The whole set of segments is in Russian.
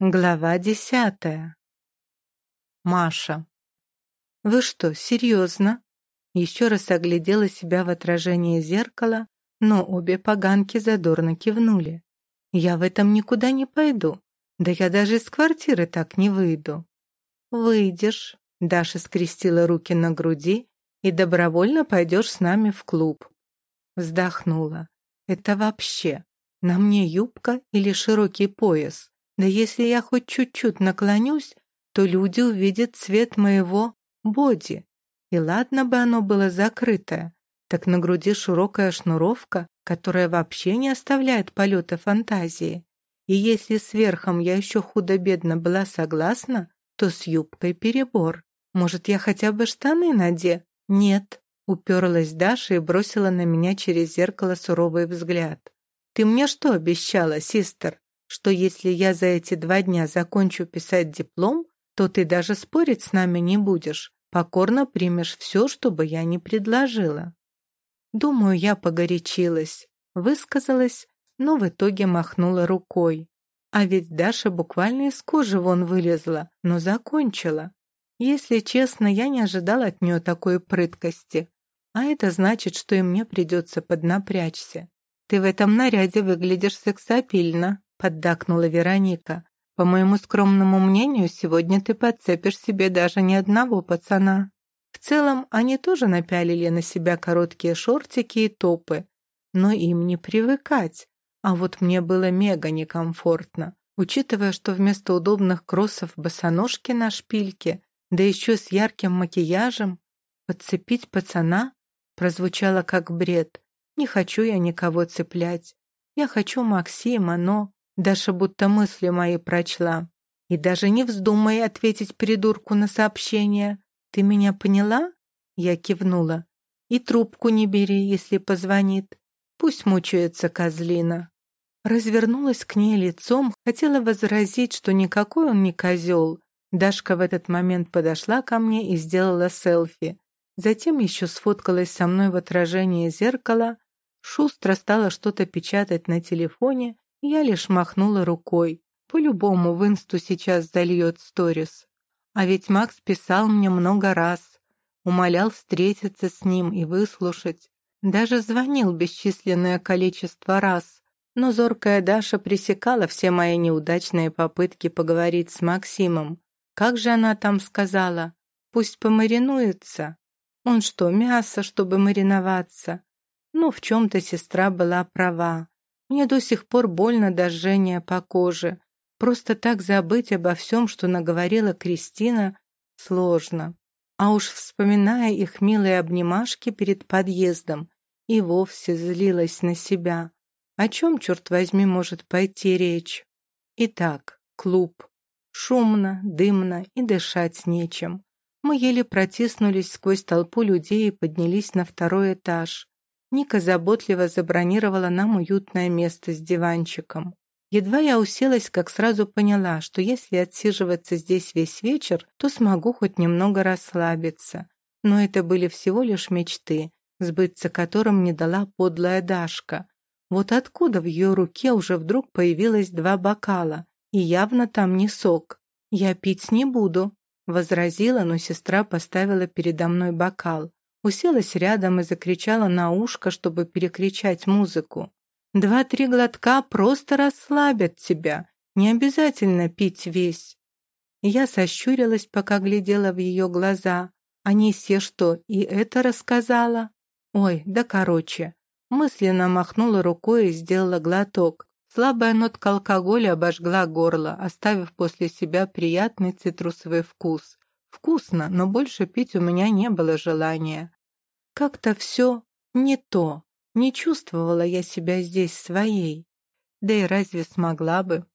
Глава десятая. Маша. «Вы что, серьезно?» Еще раз оглядела себя в отражении зеркала, но обе поганки задорно кивнули. «Я в этом никуда не пойду. Да я даже из квартиры так не выйду». «Выйдешь», — Даша скрестила руки на груди, «и добровольно пойдешь с нами в клуб». Вздохнула. «Это вообще, на мне юбка или широкий пояс?» Да если я хоть чуть-чуть наклонюсь, то люди увидят цвет моего боди. И ладно бы оно было закрытое, так на груди широкая шнуровка, которая вообще не оставляет полета фантазии. И если с верхом я еще худо-бедно была согласна, то с юбкой перебор. Может, я хотя бы штаны наде? Нет. Уперлась Даша и бросила на меня через зеркало суровый взгляд. «Ты мне что обещала, систер? Что если я за эти два дня закончу писать диплом, то ты даже спорить с нами не будешь, покорно примешь все, что бы я ни предложила. Думаю, я погорячилась, высказалась, но в итоге махнула рукой. А ведь Даша буквально из кожи вон вылезла, но закончила. Если честно, я не ожидала от нее такой прыткости. А это значит, что и мне придется поднапрячься. Ты в этом наряде выглядишь сексапильно, поддакнула Вероника. «По моему скромному мнению, сегодня ты подцепишь себе даже не одного пацана». В целом, они тоже напялили на себя короткие шортики и топы, но им не привыкать. А вот мне было мега некомфортно, учитывая, что вместо удобных кроссов босоножки на шпильке, да еще с ярким макияжем, подцепить пацана прозвучало как бред. Не хочу я никого цеплять. Я хочу Максима, но... Даша будто мысли мои прочла. И даже не вздумай ответить придурку на сообщение. Ты меня поняла? Я кивнула. И трубку не бери, если позвонит. Пусть мучается козлина. Развернулась к ней лицом, хотела возразить, что никакой он не козел. Дашка в этот момент подошла ко мне и сделала селфи. Затем еще сфоткалась со мной в отражении зеркала, шустро стала что-то печатать на телефоне я лишь махнула рукой. По-любому в инсту сейчас зальет сторис. А ведь Макс писал мне много раз. Умолял встретиться с ним и выслушать. Даже звонил бесчисленное количество раз. Но зоркая Даша пресекала все мои неудачные попытки поговорить с Максимом. Как же она там сказала? Пусть помаринуется. Он что, мясо, чтобы мариноваться? Ну, в чем-то сестра была права. Мне до сих пор больно до по коже. Просто так забыть обо всем, что наговорила Кристина, сложно. А уж вспоминая их милые обнимашки перед подъездом, и вовсе злилась на себя. О чем, черт возьми, может пойти речь? Итак, клуб. Шумно, дымно и дышать нечем. Мы еле протиснулись сквозь толпу людей и поднялись на второй этаж. Ника заботливо забронировала нам уютное место с диванчиком. Едва я уселась, как сразу поняла, что если отсиживаться здесь весь вечер, то смогу хоть немного расслабиться. Но это были всего лишь мечты, сбыться которым не дала подлая Дашка. Вот откуда в ее руке уже вдруг появилось два бокала, и явно там не сок. «Я пить не буду», — возразила, но сестра поставила передо мной бокал уселась рядом и закричала на ушко, чтобы перекричать музыку. «Два-три глотка просто расслабят тебя, не обязательно пить весь». Я сощурилась, пока глядела в ее глаза. Анисия что, и это рассказала? Ой, да короче. Мысленно махнула рукой и сделала глоток. Слабая нотка алкоголя обожгла горло, оставив после себя приятный цитрусовый вкус. Вкусно, но больше пить у меня не было желания. Как-то все не то. Не чувствовала я себя здесь своей. Да и разве смогла бы?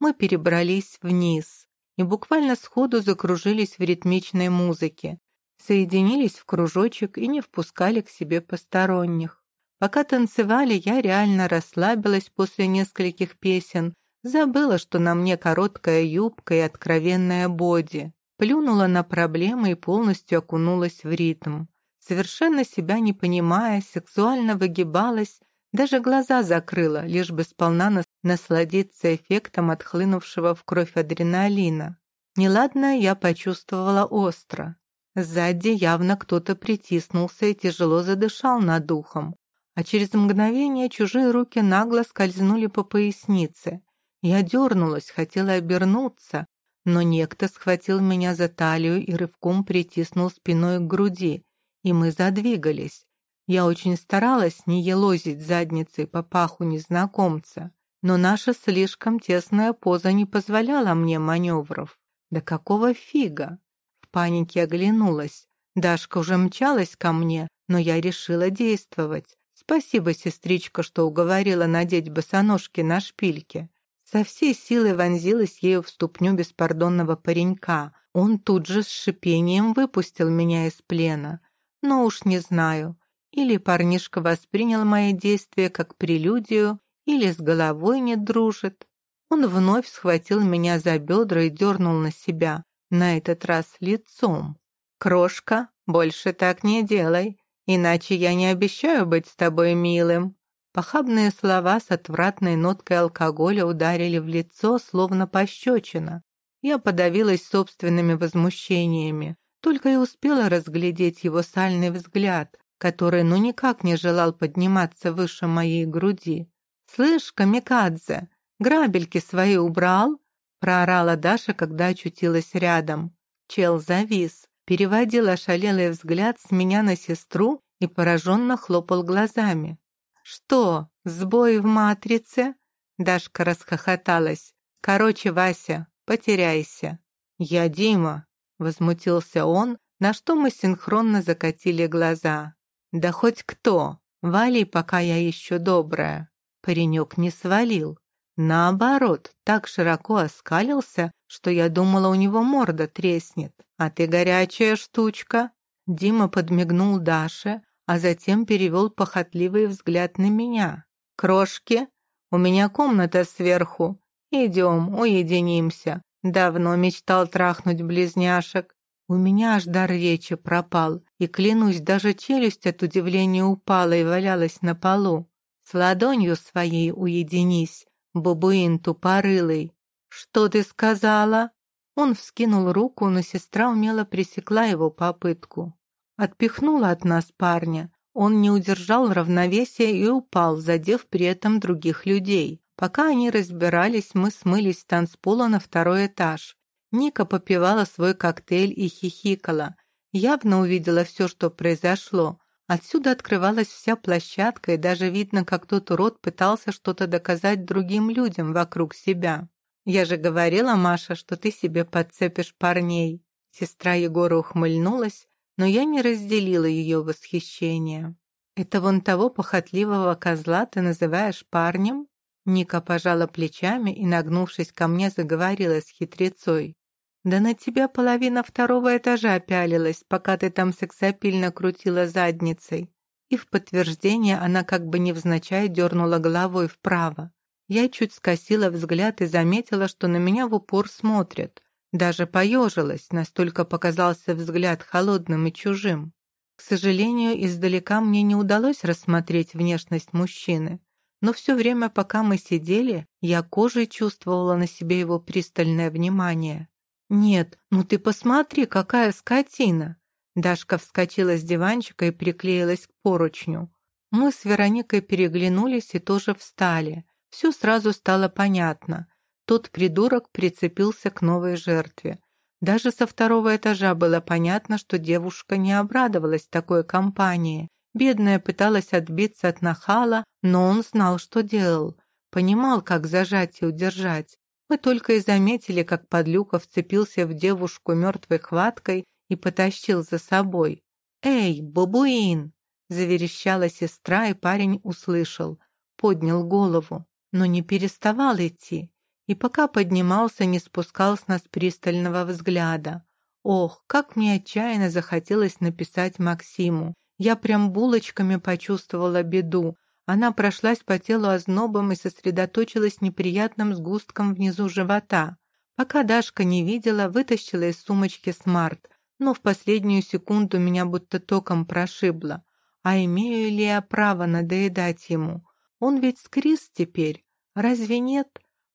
Мы перебрались вниз и буквально сходу закружились в ритмичной музыке, соединились в кружочек и не впускали к себе посторонних. Пока танцевали, я реально расслабилась после нескольких песен, забыла, что на мне короткая юбка и откровенная боди, плюнула на проблемы и полностью окунулась в ритм совершенно себя не понимая, сексуально выгибалась, даже глаза закрыла, лишь бы сполна насладиться эффектом отхлынувшего в кровь адреналина. Неладное я почувствовала остро. Сзади явно кто-то притиснулся и тяжело задышал над ухом, а через мгновение чужие руки нагло скользнули по пояснице. Я дернулась, хотела обернуться, но некто схватил меня за талию и рывком притиснул спиной к груди, и мы задвигались. Я очень старалась не елозить задницей по паху незнакомца, но наша слишком тесная поза не позволяла мне маневров. Да какого фига? В панике оглянулась. Дашка уже мчалась ко мне, но я решила действовать. Спасибо, сестричка, что уговорила надеть босоножки на шпильке. Со всей силы вонзилась ею в ступню беспардонного паренька. Он тут же с шипением выпустил меня из плена. Но уж не знаю, или парнишка воспринял мои действия как прелюдию, или с головой не дружит. Он вновь схватил меня за бедра и дернул на себя, на этот раз лицом. «Крошка, больше так не делай, иначе я не обещаю быть с тобой милым». Похабные слова с отвратной ноткой алкоголя ударили в лицо, словно пощечина. Я подавилась собственными возмущениями, только и успела разглядеть его сальный взгляд, который ну никак не желал подниматься выше моей груди. «Слышь, Камикадзе, грабельки свои убрал?» проорала Даша, когда очутилась рядом. Чел завис, переводил ошалелый взгляд с меня на сестру и пораженно хлопал глазами. «Что, сбой в матрице?» Дашка расхохоталась. «Короче, Вася, потеряйся». «Я Дима», — возмутился он, на что мы синхронно закатили глаза. «Да хоть кто, вали, пока я еще добрая». Паренек не свалил. Наоборот, так широко оскалился, что я думала, у него морда треснет. «А ты горячая штучка!» Дима подмигнул Даше, а затем перевел похотливый взгляд на меня. «Крошки, у меня комната сверху. Идем, уединимся. Давно мечтал трахнуть близняшек. У меня аж дар речи пропал, и, клянусь, даже челюсть от удивления упала и валялась на полу. С ладонью своей уединись, бабуин тупорылый. «Что ты сказала?» Он вскинул руку, но сестра умело пресекла его попытку. Отпихнула от нас парня. Он не удержал равновесия и упал, задев при этом других людей. Пока они разбирались, мы смылись с танцпола на второй этаж. Ника попивала свой коктейль и хихикала. Явно увидела все, что произошло. Отсюда открывалась вся площадка, и даже видно, как тот урод пытался что-то доказать другим людям вокруг себя. «Я же говорила, Маша, что ты себе подцепишь парней». Сестра Егора ухмыльнулась, но я не разделила ее восхищение. «Это вон того похотливого козла ты называешь парнем?» Ника пожала плечами и, нагнувшись ко мне, заговорила с хитрецой. Да на тебя половина второго этажа пялилась, пока ты там сексапильно крутила задницей. И в подтверждение она как бы невзначай дернула головой вправо. Я чуть скосила взгляд и заметила, что на меня в упор смотрят. Даже поежилась, настолько показался взгляд холодным и чужим. К сожалению, издалека мне не удалось рассмотреть внешность мужчины. Но все время, пока мы сидели, я кожей чувствовала на себе его пристальное внимание. «Нет, ну ты посмотри, какая скотина!» Дашка вскочила с диванчика и приклеилась к поручню. Мы с Вероникой переглянулись и тоже встали. Все сразу стало понятно. Тот придурок прицепился к новой жертве. Даже со второго этажа было понятно, что девушка не обрадовалась такой компании. Бедная пыталась отбиться от нахала, но он знал, что делал. Понимал, как зажать и удержать. Мы только и заметили, как Подлюка вцепился в девушку мертвой хваткой и потащил за собой. «Эй, бабуин!» — заверещала сестра, и парень услышал. Поднял голову, но не переставал идти. И пока поднимался, не спускал с нас пристального взгляда. Ох, как мне отчаянно захотелось написать Максиму. Я прям булочками почувствовала беду, она прошлась по телу ознобом и сосредоточилась неприятным сгустком внизу живота. Пока Дашка не видела, вытащила из сумочки смарт, но в последнюю секунду меня будто током прошибло. А имею ли я право надоедать ему? Он ведь скрис теперь. Разве нет?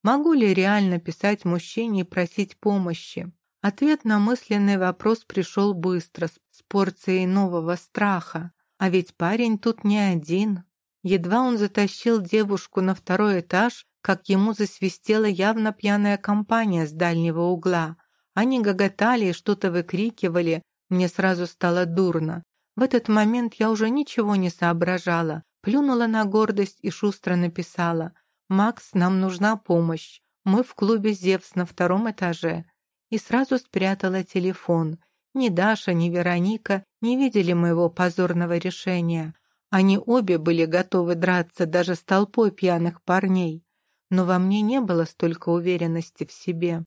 Могу ли реально писать мужчине и просить помощи? Ответ на мысленный вопрос пришел быстро, с порцией нового страха. А ведь парень тут не один. Едва он затащил девушку на второй этаж, как ему засвистела явно пьяная компания с дальнего угла. Они гоготали и что-то выкрикивали, мне сразу стало дурно. В этот момент я уже ничего не соображала, плюнула на гордость и шустро написала «Макс, нам нужна помощь. Мы в клубе «Зевс» на втором этаже». И сразу спрятала телефон. Ни Даша, ни Вероника не видели моего позорного решения. Они обе были готовы драться даже с толпой пьяных парней. Но во мне не было столько уверенности в себе.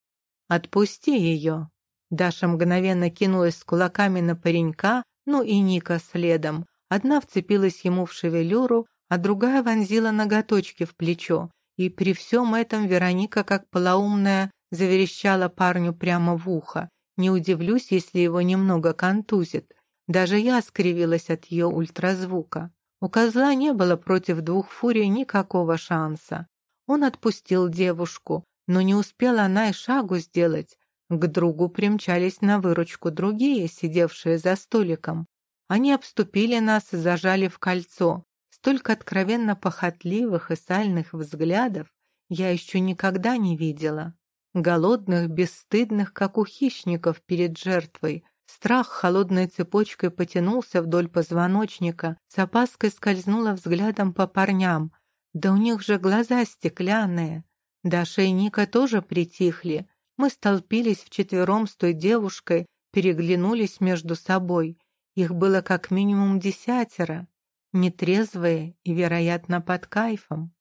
«Отпусти ее!» Даша мгновенно кинулась с кулаками на паренька, ну и Ника следом. Одна вцепилась ему в шевелюру, а другая вонзила ноготочки в плечо. И при всем этом Вероника, как полоумная, заверещала парню прямо в ухо. Не удивлюсь, если его немного контузит. Даже я скривилась от ее ультразвука. У козла не было против двух фурий никакого шанса. Он отпустил девушку, но не успела она и шагу сделать. К другу примчались на выручку другие, сидевшие за столиком. Они обступили нас и зажали в кольцо. Столько откровенно похотливых и сальных взглядов я еще никогда не видела. Голодных, бесстыдных, как у хищников перед жертвой. Страх холодной цепочкой потянулся вдоль позвоночника, с опаской скользнула взглядом по парням. Да у них же глаза стеклянные. Даша и Ника тоже притихли. Мы столпились вчетвером с той девушкой, переглянулись между собой. Их было как минимум десятеро, нетрезвые и, вероятно, под кайфом.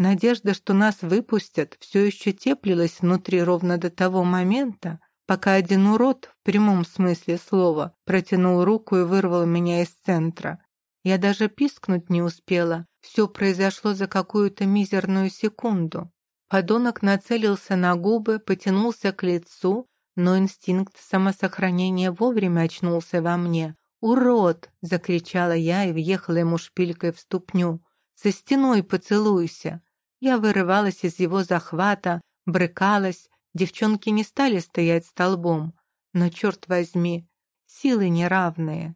Надежда, что нас выпустят, все еще теплилась внутри ровно до того момента, пока один урод, в прямом смысле слова, протянул руку и вырвал меня из центра. Я даже пискнуть не успела, все произошло за какую-то мизерную секунду. Подонок нацелился на губы, потянулся к лицу, но инстинкт самосохранения вовремя очнулся во мне. «Урод!» — закричала я и въехала ему шпилькой в ступню. «Со стеной поцелуйся!» Я вырывалась из его захвата, брыкалась. Девчонки не стали стоять столбом. Но, черт возьми, силы неравные.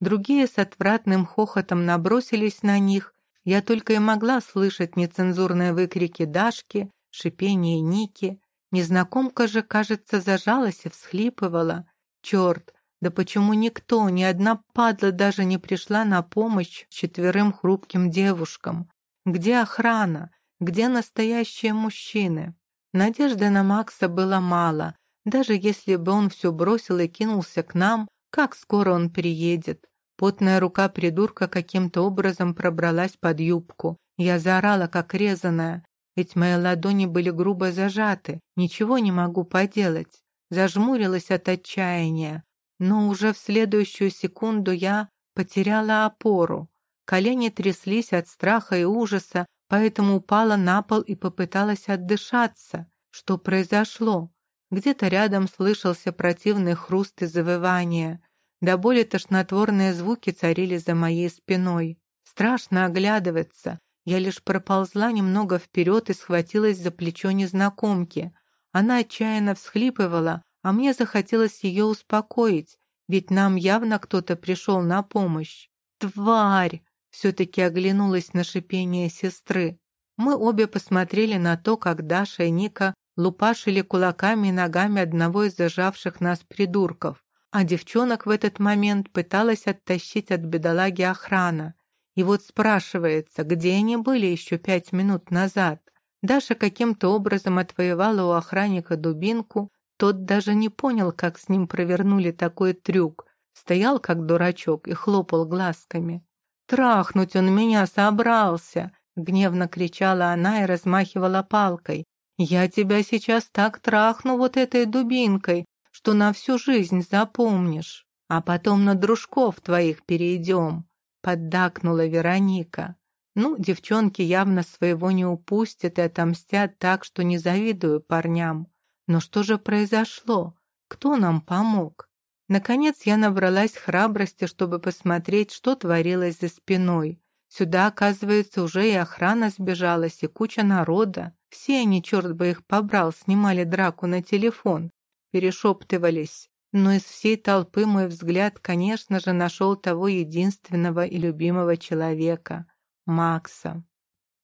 Другие с отвратным хохотом набросились на них, я только и могла слышать нецензурные выкрики Дашки, шипение Ники. Незнакомка же, кажется, зажалась и всхлипывала. Черт, да почему никто, ни одна падла даже не пришла на помощь четверым хрупким девушкам? Где охрана? Где настоящие мужчины? Надежды на Макса было мало. Даже если бы он все бросил и кинулся к нам, как скоро он приедет? Потная рука придурка каким-то образом пробралась под юбку. Я заорала, как резаная, ведь мои ладони были грубо зажаты. Ничего не могу поделать. Зажмурилась от отчаяния. Но уже в следующую секунду я потеряла опору. Колени тряслись от страха и ужаса, поэтому упала на пол и попыталась отдышаться. Что произошло? Где-то рядом слышался противный хруст и завывание. До боли тошнотворные звуки царили за моей спиной. Страшно оглядываться. Я лишь проползла немного вперед и схватилась за плечо незнакомки. Она отчаянно всхлипывала, а мне захотелось ее успокоить, ведь нам явно кто-то пришел на помощь. «Тварь!» — все-таки оглянулась на шипение сестры. Мы обе посмотрели на то, как Даша и Ника лупашили кулаками и ногами одного из зажавших нас придурков а девчонок в этот момент пыталась оттащить от бедолаги охрана. И вот спрашивается, где они были еще пять минут назад. Даша каким-то образом отвоевала у охранника дубинку, тот даже не понял, как с ним провернули такой трюк. Стоял как дурачок и хлопал глазками. «Трахнуть он меня собрался!» — гневно кричала она и размахивала палкой. «Я тебя сейчас так трахну вот этой дубинкой, что на всю жизнь запомнишь, а потом на дружков твоих перейдем», — поддакнула Вероника. «Ну, девчонки явно своего не упустят и отомстят так, что не завидую парням. Но что же произошло? Кто нам помог?» Наконец я набралась храбрости, чтобы посмотреть, что творилось за спиной. Сюда, оказывается, уже и охрана сбежалась, и куча народа. Все они, черт бы их побрал, снимали драку на телефон, перешептывались. Но из всей толпы мой взгляд, конечно же, нашел того единственного и любимого человека — Макса.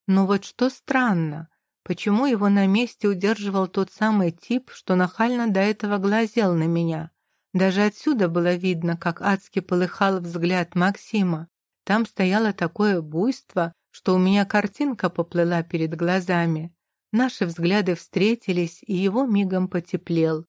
Но вот что странно, почему его на месте удерживал тот самый тип, что нахально до этого глазел на меня? Даже отсюда было видно, как адски полыхал взгляд Максима. Там стояло такое буйство, что у меня картинка поплыла перед глазами. Наши взгляды встретились, и его мигом потеплел.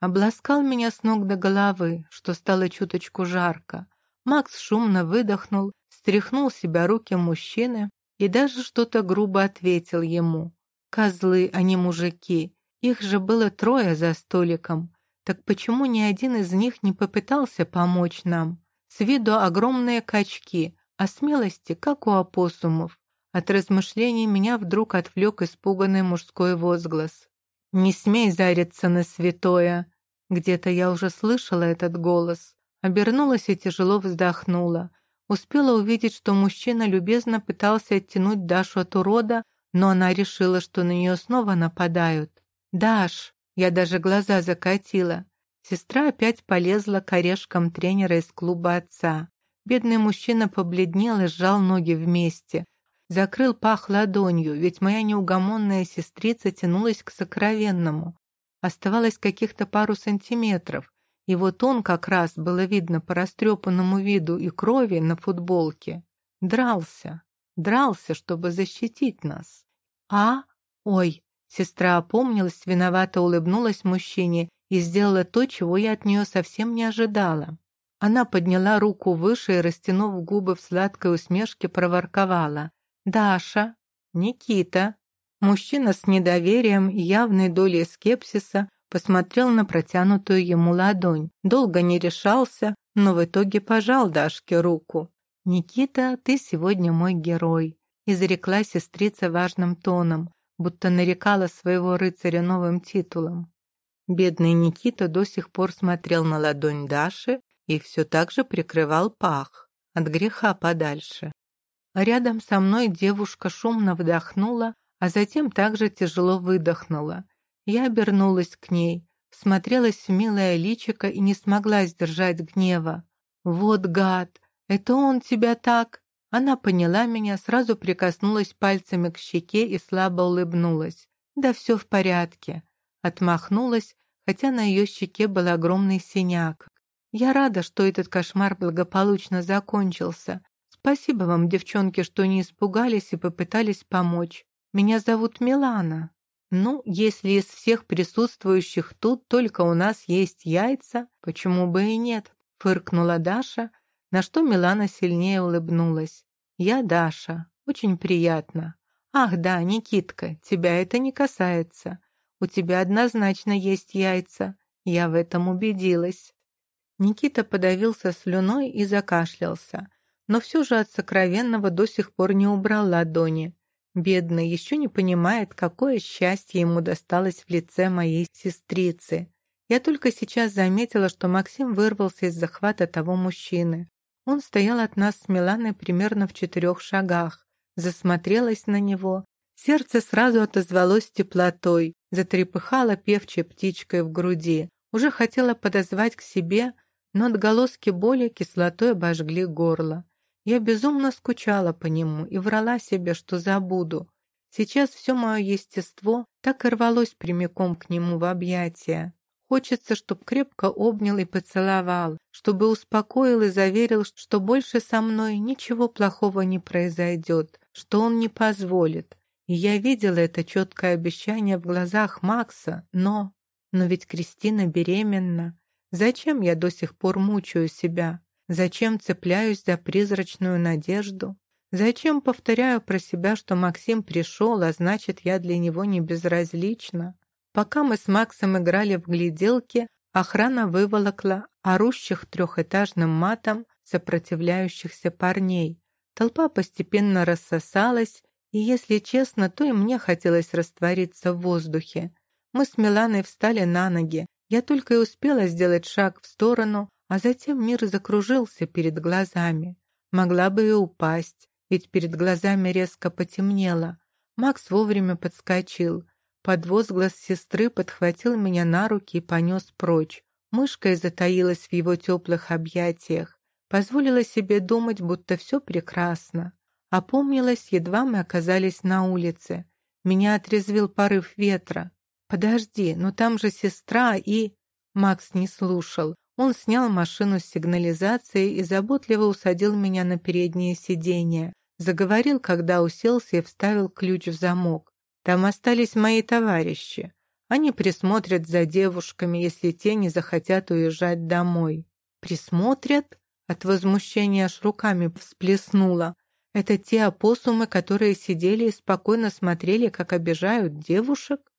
Обласкал меня с ног до головы, что стало чуточку жарко. Макс шумно выдохнул, стряхнул себя руки мужчины и даже что-то грубо ответил ему. Козлы, а не мужики. Их же было трое за столиком. Так почему ни один из них не попытался помочь нам? С виду огромные качки, а смелости, как у опоссумов. От размышлений меня вдруг отвлек испуганный мужской возглас. «Не смей зариться на святое!» Где-то я уже слышала этот голос. Обернулась и тяжело вздохнула. Успела увидеть, что мужчина любезно пытался оттянуть Дашу от урода, но она решила, что на нее снова нападают. «Даш!» Я даже глаза закатила. Сестра опять полезла к орешкам тренера из клуба отца. Бедный мужчина побледнел и сжал ноги вместе. Закрыл пах ладонью, ведь моя неугомонная сестрица тянулась к сокровенному. Оставалось каких-то пару сантиметров, и вот он как раз, было видно по растрепанному виду и крови на футболке, дрался, дрался, чтобы защитить нас. А? Ой, сестра опомнилась, виновато улыбнулась мужчине и сделала то, чего я от нее совсем не ожидала. Она подняла руку выше и, растянув губы в сладкой усмешке, проворковала. Даша, Никита. Мужчина с недоверием и явной долей скепсиса посмотрел на протянутую ему ладонь. Долго не решался, но в итоге пожал Дашке руку. «Никита, ты сегодня мой герой», — изрекла сестрица важным тоном, будто нарекала своего рыцаря новым титулом. Бедный Никита до сих пор смотрел на ладонь Даши и все так же прикрывал пах, от греха подальше. Рядом со мной девушка шумно вдохнула, а затем также тяжело выдохнула. Я обернулась к ней, смотрелась в милое личико и не смогла сдержать гнева. «Вот гад! Это он тебя так!» Она поняла меня, сразу прикоснулась пальцами к щеке и слабо улыбнулась. «Да все в порядке». Отмахнулась, хотя на ее щеке был огромный синяк. «Я рада, что этот кошмар благополучно закончился. Спасибо вам, девчонки, что не испугались и попытались помочь. Меня зовут Милана. Ну, если из всех присутствующих тут только у нас есть яйца, почему бы и нет? Фыркнула Даша, на что Милана сильнее улыбнулась. Я Даша. Очень приятно. Ах да, Никитка, тебя это не касается. У тебя однозначно есть яйца. Я в этом убедилась. Никита подавился слюной и закашлялся но все же от сокровенного до сих пор не убрал ладони. Бедный еще не понимает, какое счастье ему досталось в лице моей сестрицы. Я только сейчас заметила, что Максим вырвался из захвата того мужчины. Он стоял от нас с Миланой примерно в четырех шагах. Засмотрелась на него. Сердце сразу отозвалось теплотой, затрепыхало певчей птичкой в груди. Уже хотела подозвать к себе, но отголоски боли кислотой обожгли горло. Я безумно скучала по нему и врала себе, что забуду. Сейчас все мое естество так и рвалось прямиком к нему в объятия. Хочется, чтоб крепко обнял и поцеловал, чтобы успокоил и заверил, что больше со мной ничего плохого не произойдет, что он не позволит. И я видела это четкое обещание в глазах Макса, но... Но ведь Кристина беременна. Зачем я до сих пор мучаю себя? Зачем цепляюсь за призрачную надежду? Зачем повторяю про себя, что Максим пришел, а значит, я для него не безразлична? Пока мы с Максом играли в гляделки, охрана выволокла орущих трехэтажным матом сопротивляющихся парней. Толпа постепенно рассосалась, и, если честно, то и мне хотелось раствориться в воздухе. Мы с Миланой встали на ноги. Я только и успела сделать шаг в сторону, а затем мир закружился перед глазами. Могла бы и упасть. ведь перед глазами резко потемнело. Макс вовремя подскочил. Под возглас сестры подхватил меня на руки и понес прочь. Мышкой затаилась в его теплых объятиях. Позволила себе думать, будто все прекрасно. Опомнилась, едва мы оказались на улице. Меня отрезвил порыв ветра. «Подожди, но там же сестра и...» Макс не слушал. Он снял машину с сигнализацией и заботливо усадил меня на переднее сиденье. Заговорил, когда уселся и вставил ключ в замок. «Там остались мои товарищи. Они присмотрят за девушками, если те не захотят уезжать домой». «Присмотрят?» От возмущения аж руками всплеснула. «Это те опоссумы, которые сидели и спокойно смотрели, как обижают девушек?»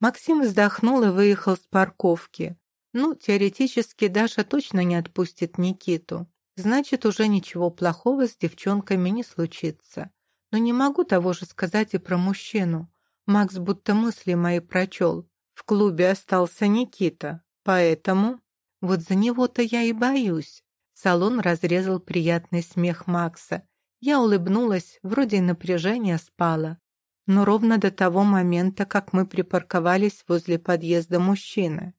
Максим вздохнул и выехал с парковки. Ну, теоретически Даша точно не отпустит Никиту. Значит, уже ничего плохого с девчонками не случится. Но не могу того же сказать и про мужчину. Макс будто мысли мои прочел. В клубе остался Никита, поэтому... Вот за него-то я и боюсь. Салон разрезал приятный смех Макса. Я улыбнулась, вроде напряжение спало. Но ровно до того момента, как мы припарковались возле подъезда мужчины.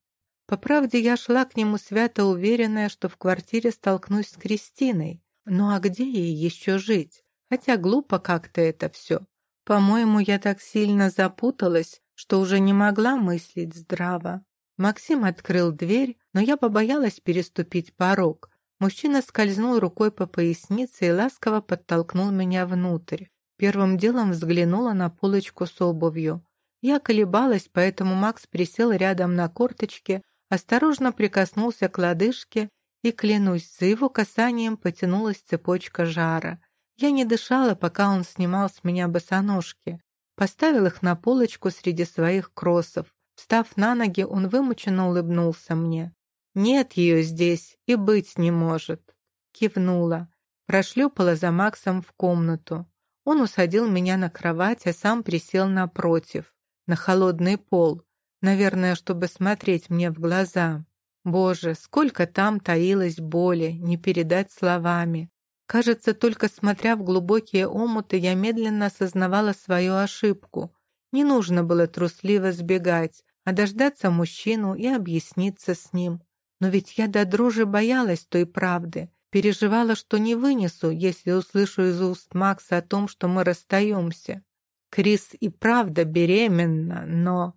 По правде, я шла к нему свято уверенная, что в квартире столкнусь с Кристиной. Ну а где ей еще жить? Хотя глупо как-то это все. По-моему, я так сильно запуталась, что уже не могла мыслить здраво. Максим открыл дверь, но я побоялась переступить порог. Мужчина скользнул рукой по пояснице и ласково подтолкнул меня внутрь. Первым делом взглянула на полочку с обувью. Я колебалась, поэтому Макс присел рядом на корточке, осторожно прикоснулся к лодыжке, и, клянусь, за его касанием потянулась цепочка жара. Я не дышала, пока он снимал с меня босоножки. Поставил их на полочку среди своих кроссов. Встав на ноги, он вымученно улыбнулся мне. «Нет ее здесь и быть не может». Кивнула. Прошлепала за Максом в комнату. Он усадил меня на кровать, а сам присел напротив, на холодный пол, Наверное, чтобы смотреть мне в глаза. Боже, сколько там таилось боли, не передать словами. Кажется, только смотря в глубокие омуты, я медленно осознавала свою ошибку. Не нужно было трусливо сбегать, а дождаться мужчину и объясниться с ним. Но ведь я до дрожи боялась той правды, переживала, что не вынесу, если услышу из уст Макса о том, что мы расстаемся. Крис и правда беременна, но...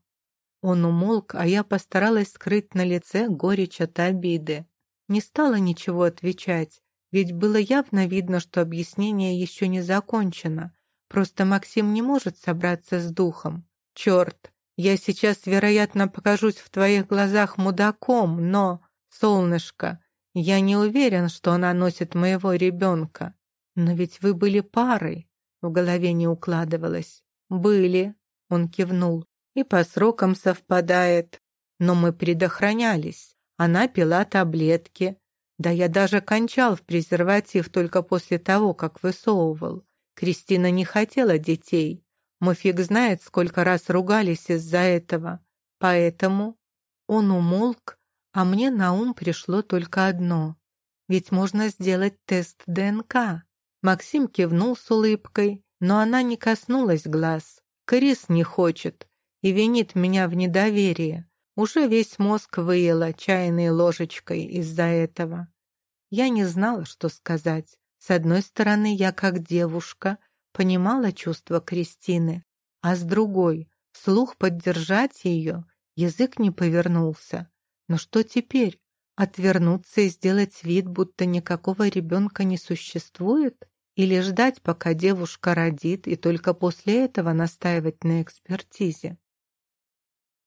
Он умолк, а я постаралась скрыть на лице горечь от обиды. Не стала ничего отвечать, ведь было явно видно, что объяснение еще не закончено. Просто Максим не может собраться с духом. Черт, я сейчас, вероятно, покажусь в твоих глазах мудаком, но, солнышко, я не уверен, что она носит моего ребенка. Но ведь вы были парой, в голове не укладывалось. Были, он кивнул и по срокам совпадает. Но мы предохранялись. Она пила таблетки. Да я даже кончал в презерватив только после того, как высовывал. Кристина не хотела детей. Мы фиг знает, сколько раз ругались из-за этого. Поэтому он умолк, а мне на ум пришло только одно. Ведь можно сделать тест ДНК. Максим кивнул с улыбкой, но она не коснулась глаз. Крис не хочет и винит меня в недоверии. Уже весь мозг выела чайной ложечкой из-за этого. Я не знала, что сказать. С одной стороны, я как девушка понимала чувства Кристины, а с другой, вслух поддержать ее, язык не повернулся. Но что теперь? Отвернуться и сделать вид, будто никакого ребенка не существует? Или ждать, пока девушка родит, и только после этого настаивать на экспертизе?